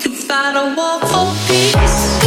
to find a wall for peace.